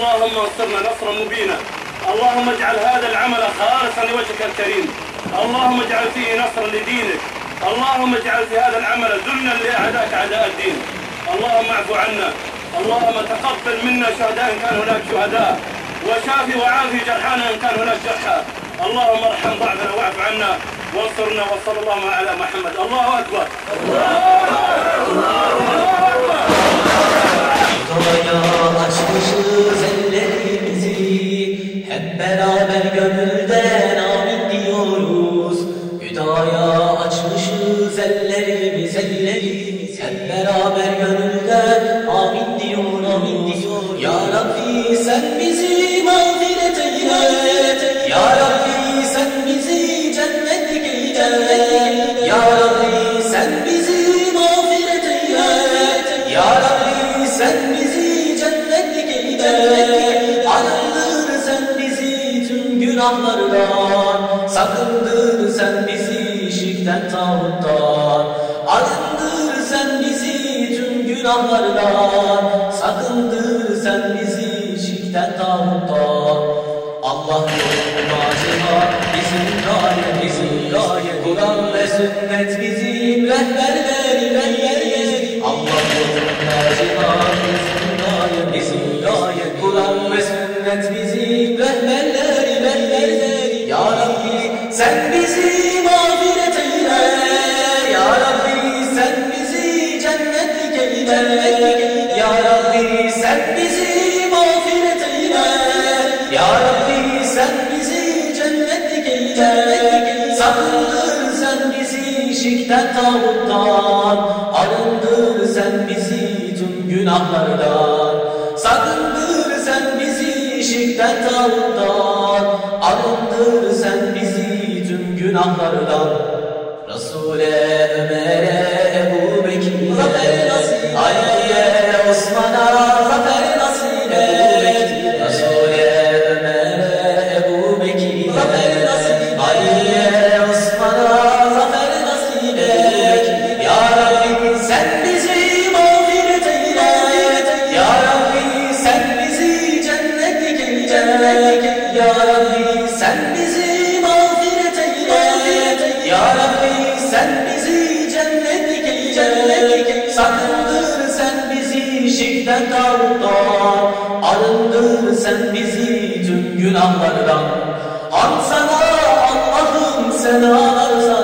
اللهم انصرنا نصرا مبينا. اللهم اجعل هذا العمل خالصا لوجهك الكريم. اللهم اجعل فيه نصرا لدينك. اللهم اجعل في هذا العمل ذلا لاعدائك أعداء الدين. اللهم اعف عنا. اللهم تقبل منا شهداء إن كان هناك شهداء. وشافي وعافي جرحانا إن كان هناك جرحى اللهم ارحم ضعفنا واعف عنا. وانصرنا وصلى الله على محمد. الله أكبر. Hüdaya Hüdaya açmışız ellerimiz ellerimiz. Hep beraber gönülden amin diyor amin diyor. Ya Rabbi sen bizi mağfiret eyle Ya Rabbi sen bizi cennetlik eyle Ya Rabbi sen bizi mağfiret eyle Ya Rabbi sen bizi cennetlik eyle Arındır sen bizi tüm günahlardan tağuttan Arındır sen bizi tüm günahlardan Sakındır sen bizi şirkten tağuttan Allah yolunda cihat bizim gaye bizim gaye. Kur'an ve sünnet bizim rehberleri rehberleri Allah yolunda cihat bizim gaye bizim gaye. Kur'an ve sünnet bizim rehberleri Ya Rabbi sen bizi Ya Rabbi sen bizi mağfiret eyle. Ya Rabbi sen bizi cennetlik eyle. Sakındır sen bizi şirkten tağuttan. Arındır sen bizi tüm günahlardan. Sakındır sen bizi şirkten tağuttan. Arındır sen bizi tüm günahlardan. Resul'e, Ya Rabbi sen bizi cennetlik eyle Sakındır sen bizi şirkten tağuttan Arındır sen bizi tüm günahlardan. Hamd sana Allah'ım senalar sana